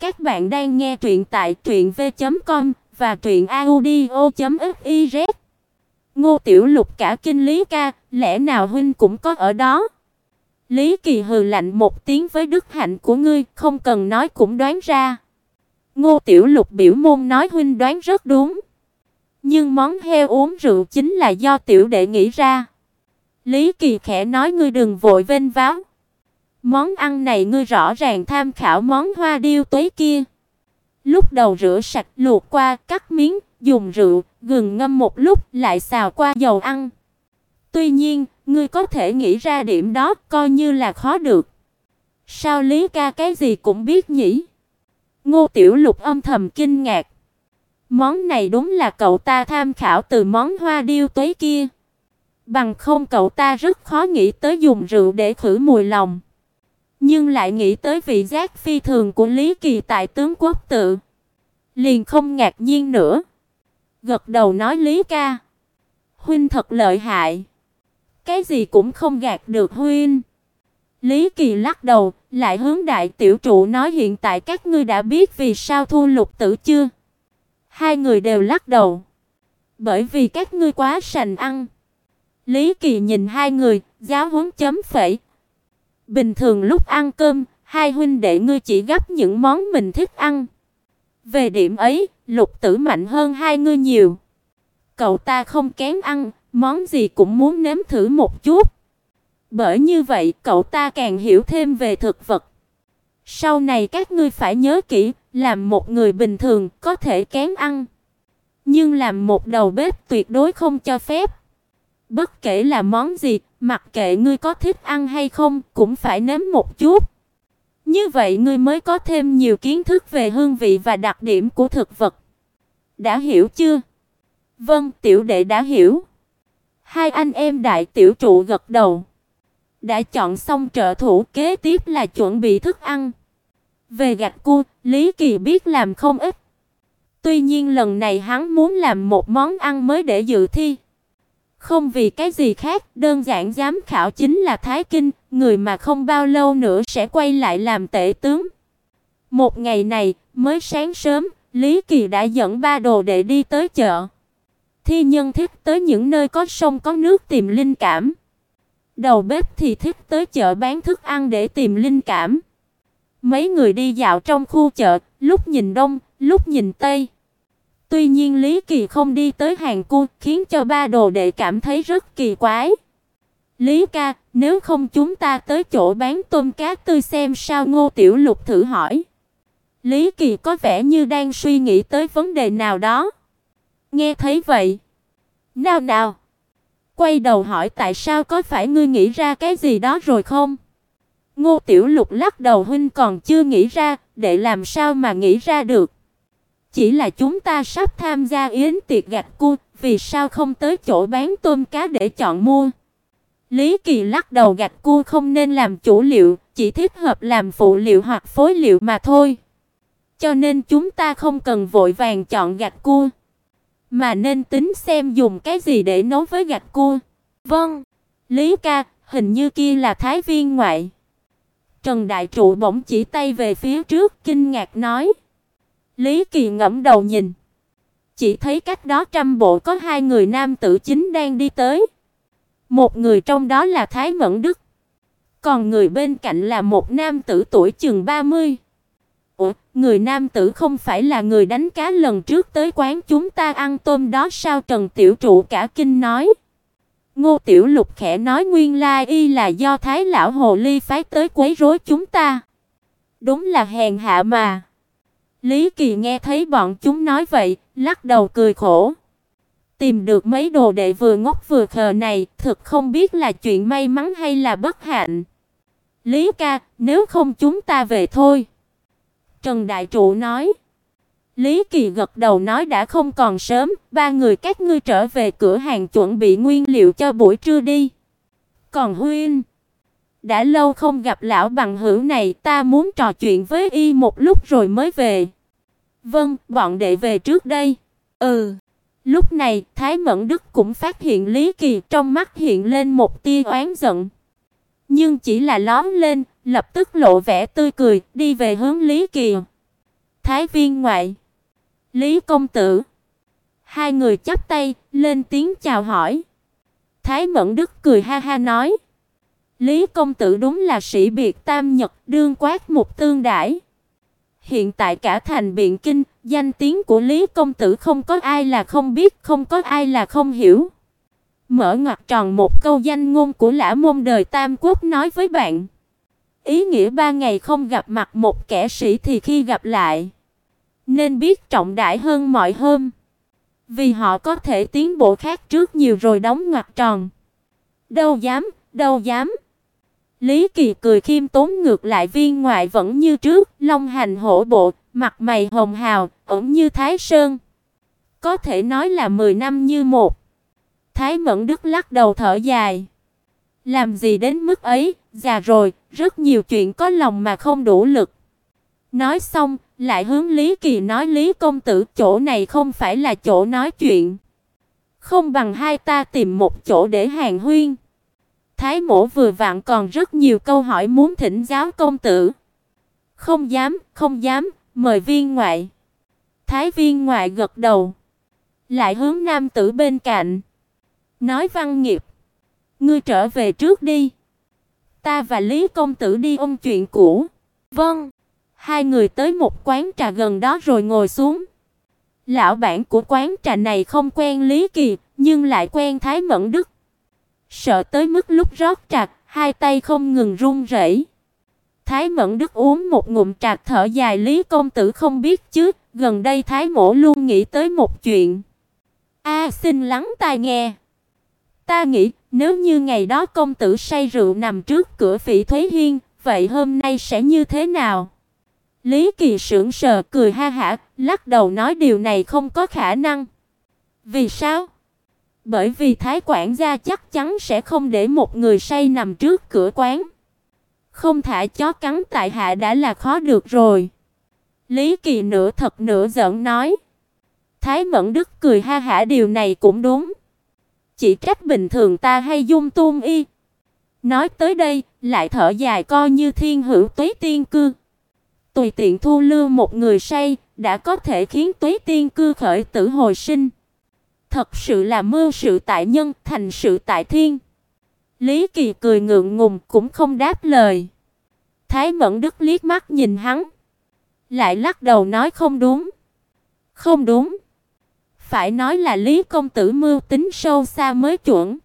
Các bạn đang nghe truyện tại truyệnv.com và truyệnaudio.fiz. Ngô Tiểu Lục cả kinh lý ca, lẽ nào huynh cũng có ở đó? Lý Kỳ hừ lạnh một tiếng với đức hạnh của ngươi, không cần nói cũng đoán ra. Ngô Tiểu Lục biểu môn nói huynh đoán rất đúng. Nhưng món heo uống rượu chính là do tiểu đệ nghĩ ra. Lý Kỳ khẽ nói ngươi đừng vội vênh váo. Món ăn này ngươi rõ ràng tham khảo món hoa điêu tuế kia. Lúc đầu rửa sạch, luộc qua, cắt miếng, dùng rượu, gừng ngâm một lúc lại xào qua dầu ăn. Tuy nhiên, ngươi có thể nghĩ ra điểm đó coi như là khó được. Sao Lý ca cái gì cũng biết nhỉ? Ngô Tiểu Lục âm thầm kinh ngạc. Món này đúng là cậu ta tham khảo từ món hoa điêu tuế kia. Bằng không cậu ta rất khó nghĩ tới dùng rượu để khử mùi lòng nhưng lại nghĩ tới vị giác phi thường của Lý Kỳ tại tướng quốc tự, liền không ngạc nhiên nữa. Gật đầu nói Lý ca, huynh thật lợi hại, cái gì cũng không gạt được huynh. Lý Kỳ lắc đầu, lại hướng đại tiểu trụ nói hiện tại các ngươi đã biết vì sao thu lục tử chưa? Hai người đều lắc đầu. Bởi vì các ngươi quá sành ăn. Lý Kỳ nhìn hai người, giáo huấn chấm phẩy, Bình thường lúc ăn cơm, hai huynh đệ ngươi chỉ gấp những món mình thích ăn. Về điểm ấy, Lục Tử mạnh hơn hai ngươi nhiều. Cậu ta không kén ăn, món gì cũng muốn nếm thử một chút. Bởi như vậy, cậu ta càng hiểu thêm về thực vật. Sau này các ngươi phải nhớ kỹ, làm một người bình thường có thể kén ăn, nhưng làm một đầu bếp tuyệt đối không cho phép. Bất kể là món gì, mặc kệ ngươi có thích ăn hay không, cũng phải nếm một chút. Như vậy ngươi mới có thêm nhiều kiến thức về hương vị và đặc điểm của thực vật. Đã hiểu chưa? Vâng, tiểu đệ đã hiểu. Hai anh em đại tiểu trụ gật đầu. Đã chọn xong trợ thủ, kế tiếp là chuẩn bị thức ăn. Về gạch cua, Lý Kỳ biết làm không ít. Tuy nhiên lần này hắn muốn làm một món ăn mới để dự thi. Không vì cái gì khác, đơn giản giám khảo chính là Thái Kinh, người mà không bao lâu nữa sẽ quay lại làm tể tướng. Một ngày này, mới sáng sớm, Lý Kỳ đã dẫn ba đồ đệ đi tới chợ. Thi nhân thích tới những nơi có sông có nước tìm linh cảm. Đầu bếp thì thích tới chợ bán thức ăn để tìm linh cảm. Mấy người đi dạo trong khu chợ, lúc nhìn đông, lúc nhìn tây. Tuy nhiên Lý Kỳ không đi tới hàng cu, khiến cho ba đồ đệ cảm thấy rất kỳ quái. Lý ca, nếu không chúng ta tới chỗ bán tôm cá tươi xem sao Ngô Tiểu Lục thử hỏi. Lý Kỳ có vẻ như đang suy nghĩ tới vấn đề nào đó. Nghe thấy vậy, nào nào, quay đầu hỏi tại sao có phải ngươi nghĩ ra cái gì đó rồi không? Ngô Tiểu Lục lắc đầu huynh còn chưa nghĩ ra, để làm sao mà nghĩ ra được. Chỉ là chúng ta sắp tham gia yến tiệc gạch cua, vì sao không tới chỗ bán tôm cá để chọn mua? Lý Kỳ lắc đầu gạch cua không nên làm chủ liệu, chỉ thích hợp làm phụ liệu hoặc phối liệu mà thôi. Cho nên chúng ta không cần vội vàng chọn gạch cua, mà nên tính xem dùng cái gì để nấu với gạch cua. Vâng, Lý ca, hình như kia là thái viên ngoại. Trần Đại Trụ bỗng chỉ tay về phía trước, kinh ngạc nói: Lý Kỳ ngẫm đầu nhìn, chỉ thấy cách đó trăm bộ có hai người nam tử chính đang đi tới. Một người trong đó là Thái Mẫn Đức, còn người bên cạnh là một nam tử tuổi chừng 30. Ủa, người nam tử không phải là người đánh cá lần trước tới quán chúng ta ăn tôm đó sao Trần Tiểu Trụ cả kinh nói. Ngô Tiểu Lục khẽ nói nguyên lai y là do Thái lão hồ ly phái tới quấy rối chúng ta. Đúng là hèn hạ mà. Lý Kỳ nghe thấy bọn chúng nói vậy, lắc đầu cười khổ. Tìm được mấy đồ đệ vừa ngốc vừa khờ này, thực không biết là chuyện may mắn hay là bất hạnh. Lý ca, nếu không chúng ta về thôi. Trần Đại Trụ nói. Lý Kỳ gật đầu nói đã không còn sớm, ba người các ngươi trở về cửa hàng chuẩn bị nguyên liệu cho buổi trưa đi. Còn Huynh, đã lâu không gặp lão bằng hữu này, ta muốn trò chuyện với y một lúc rồi mới về. Vâng, bọn đệ về trước đây. Ừ. Lúc này, Thái Mẫn Đức cũng phát hiện Lý Kỳ trong mắt hiện lên một tia oán giận. Nhưng chỉ là lóm lên, lập tức lộ vẻ tươi cười, đi về hướng Lý Kỳ. Thái viên ngoại, Lý công tử. Hai người chắp tay, lên tiếng chào hỏi. Thái Mẫn Đức cười ha ha nói: "Lý công tử đúng là sĩ biệt tam nhật, đương quát một tương đãi. Hiện tại cả thành biện kinh, danh tiếng của Lý công tử không có ai là không biết, không có ai là không hiểu." Mở ngoặc tròn một câu danh ngôn của Lã Môn đời Tam Quốc nói với bạn. Ý nghĩa ba ngày không gặp mặt một kẻ sĩ thì khi gặp lại, nên biết trọng đại hơn mọi hôm. Vì họ có thể tiến bộ khác trước nhiều rồi đóng ngoặc tròn. Đâu dám, đâu dám. Lý Kỳ cười khiêm tốn ngược lại viên ngoại vẫn như trước, long hành hổ bộ, mặt mày hồng hào, ẩn như thái sơn. Có thể nói là 10 năm như một. Thái Mẫn Đức lắc đầu thở dài. Làm gì đến mức ấy, già rồi, rất nhiều chuyện có lòng mà không đủ lực. Nói xong, lại hướng Lý Kỳ nói Lý công tử, chỗ này không phải là chỗ nói chuyện. Không bằng hai ta tìm một chỗ để hàng huyên. Thái Mỗ vừa vặn còn rất nhiều câu hỏi muốn thỉnh giáo công tử. Không dám, không dám, mời viên ngoại. Thái viên ngoại gật đầu, lại hướng nam tử bên cạnh, nói văn nghiệp, ngươi trở về trước đi. Ta và Lý công tử đi ôn chuyện cũ. Vâng. Hai người tới một quán trà gần đó rồi ngồi xuống. Lão bản của quán trà này không quen Lý Kỳ, nhưng lại quen Thái Mẫn Đức. Sợ tới mức lúc rót trà, hai tay không ngừng run rẩy. Thái Mẫn Đức uống một ngụm trà thở dài Lý công tử không biết chứ, gần đây Thái Mỗ luôn nghĩ tới một chuyện. A xin lắng tai nghe. Ta nghĩ, nếu như ngày đó công tử say rượu nằm trước cửa Phỉ Thúy Hiên, vậy hôm nay sẽ như thế nào? Lý Kỳ sững sờ cười ha hả, lắc đầu nói điều này không có khả năng. Vì sao? Bởi vì thái quản gia chắc chắn sẽ không để một người say nằm trước cửa quán. Không thả chó cắn tại hạ đã là khó được rồi. Lý Kỳ nửa thật nửa giận nói. Thái Mẫn Đức cười ha hả điều này cũng đúng. Chỉ trách bình thường ta hay dung tung y. Nói tới đây, lại thở dài coi như thiên hữu tuế tiên cư. Tùy tiện thu lưu một người say, đã có thể khiến tuế tiên cư khởi tử hồi sinh. Thật sự là mưu sự tại nhân, thành sự tại thiên. Lý Kỳ cười ngượng ngùng cũng không đáp lời. Thái Mẫn Đức liếc mắt nhìn hắn, lại lắc đầu nói không đúng. Không đúng. Phải nói là Lý công tử mưu tính sâu xa mới chuẩn.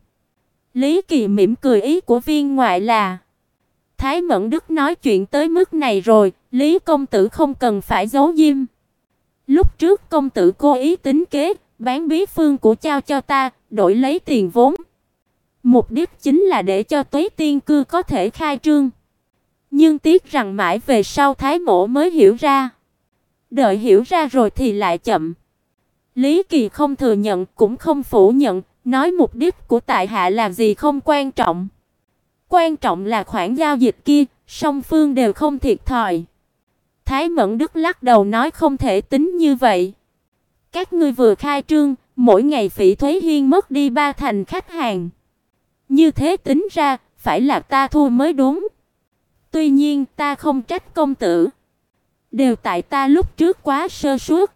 Lý Kỳ mỉm cười ý của viên ngoại là Thái Mẫn Đức nói chuyện tới mức này rồi, Lý công tử không cần phải giấu diêm. Lúc trước công tử cố ý tính kế, bán bí phương của trao cho ta, đổi lấy tiền vốn. Mục đích chính là để cho Tuế Tiên cư có thể khai trương. Nhưng tiếc rằng mãi về sau Thái Mộ mới hiểu ra. Đợi hiểu ra rồi thì lại chậm. Lý Kỳ không thừa nhận cũng không phủ nhận, nói mục đích của tại hạ là gì không quan trọng. Quan trọng là khoản giao dịch kia, song phương đều không thiệt thòi. Thái Mẫn Đức lắc đầu nói không thể tính như vậy. Các ngươi vừa khai trương, mỗi ngày Phỉ Thúy Hiên mất đi ba thành khách hàng. Như thế tính ra, phải là ta thua mới đúng. Tuy nhiên, ta không trách công tử. Đều tại ta lúc trước quá sơ suất.